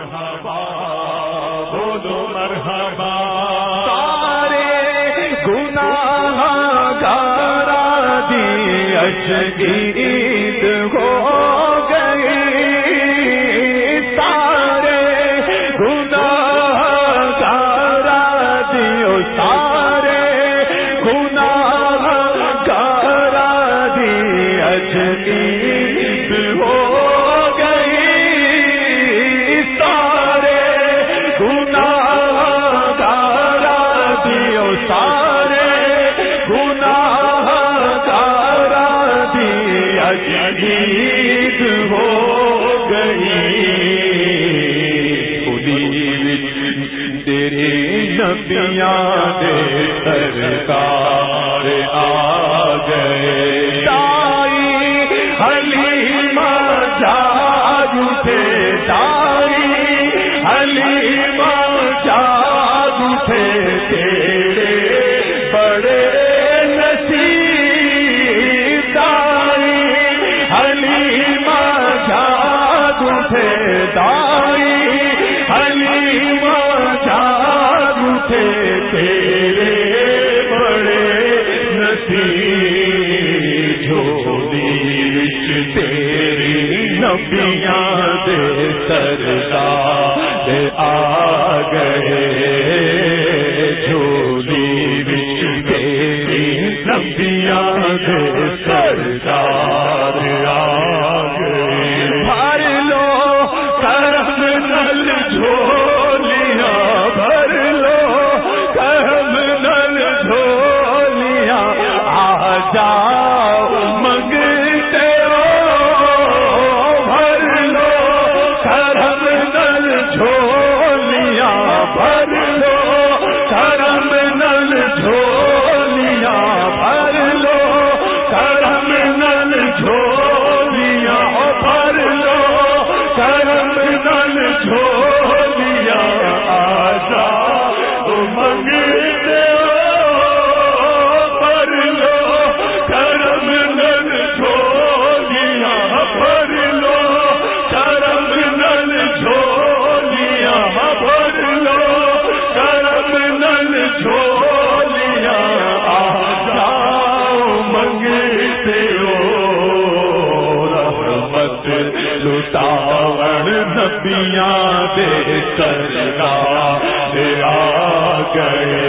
مرحبا بولو مرحبا۔ سارے گناہ گارا دی عید ہو۔ عید ہو گئی۔ خودی تیرے نبیاں دے سرکار آ گئے۔ تائی حلیمہ جاگو تھے تائی حلیمہ جاگو تھے تیرے جاگو تھے تائی حلیمہ جاگو تھے تیرے بڑے نصیب جھولی وچ تیری نبیاں دے سردار آ گئے۔ جھولی وچ تیری نبیاں رحمت لٹاون نبیاں دے سرکار آ گئے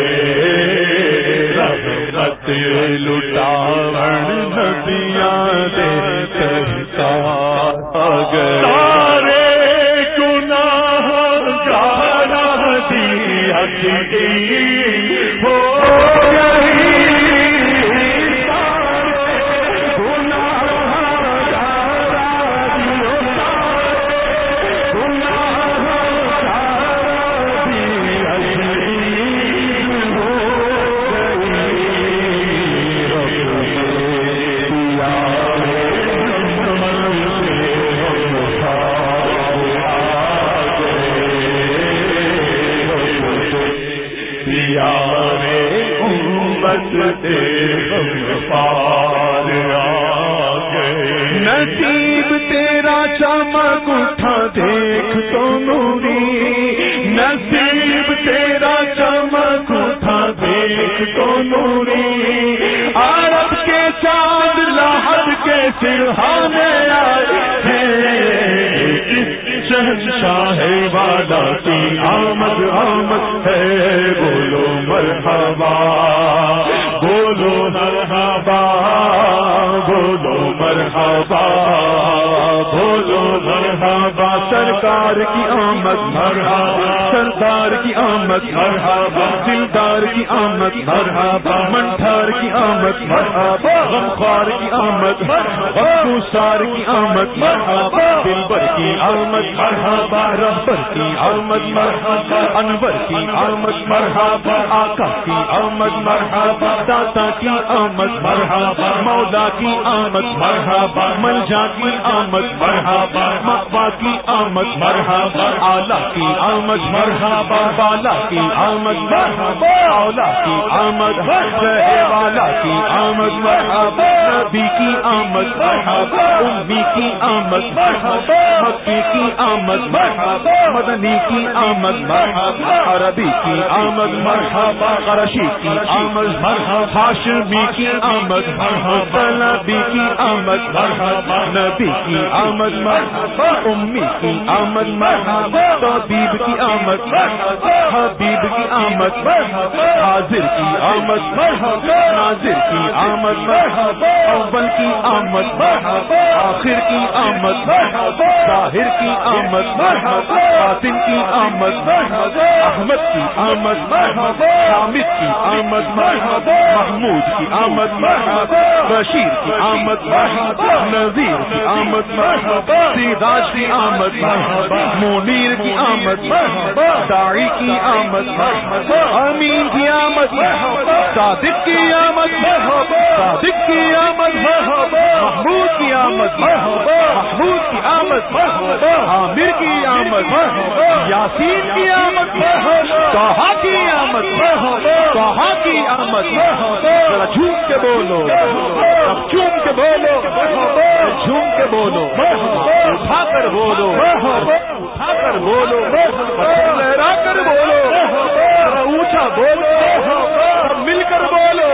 رحمت نبیاں دے سرکار آ گئے سارے گارا دی ہو۔ نصیب تیرا چمک اٹھا دیکھ تو نوری۔ نصیب تیرا چمک اٹھا دیکھ تو نوری۔ عرب کے چاند لاہد کے سرحانے آئے شہنشاہ والا کی آمد مرحبا، بولو مرحبا، سرکار کی آمد مرحبا، سردار کی آمد مرحبا، دلدار کی آمد مرحبا منٹھار کی آمد مرحبا، غمخوار کی آمد مرحبا سار کی آمد مرحبا آمد مرحبا رہبر کی آمد مرحبا انور کی آمد مرحبا آقا کی آمد مرحبا داتا کی آمد مرحبا مولا کی آمد مرحبا ملجا کی آمد مرحبا مقبا کی آمد مرحبا آلہ کی آمد مرحبا بالا کی آمد مرحبا اولا کی آمد جہے والا کی آمد مرحبا نبی کی آمد مرحبا امی کی آمد مرحبا مکی کی آمد مرحبا مدنی کی آمد مرحبا عربی کی آمد مرحبا قرشی کی آمد مرحبا ہاشمی کی آمد مرحبا نبی کی آمد مرحبا نبی کی آمد مرحبا امی کی آمد مرحبا طبیب کی آمد مرحبا حبیب کی آمد مرحبا حاضر کی آمد مرحبا ناظر کی آمد مرحبا اول کی آمد مرحبا آخر کی آمد ظاہر کی آمد مرحبا باطن کی آمد احمد کی آمد حامد کی آمد محمود کی آمد بشیر کی آمد نذیر کی آمد مرحبا سیداج کی آمد منیر کی آمد مرحبا داعی کی آمد امین کی آمد صادق کی آمد صادق کی آمد محمود کی آمد مرحبا محمود کی آمد عامر کی آمد یاسین کی آمد مرحبا کی آمد مرحبا کی آمد جھوم کے بولو جھوم کے بولو جھوم کے بولو اٹھا کر بولو اٹھا کر بولو لہرا کر بولو اونچا بولو مل کر بولو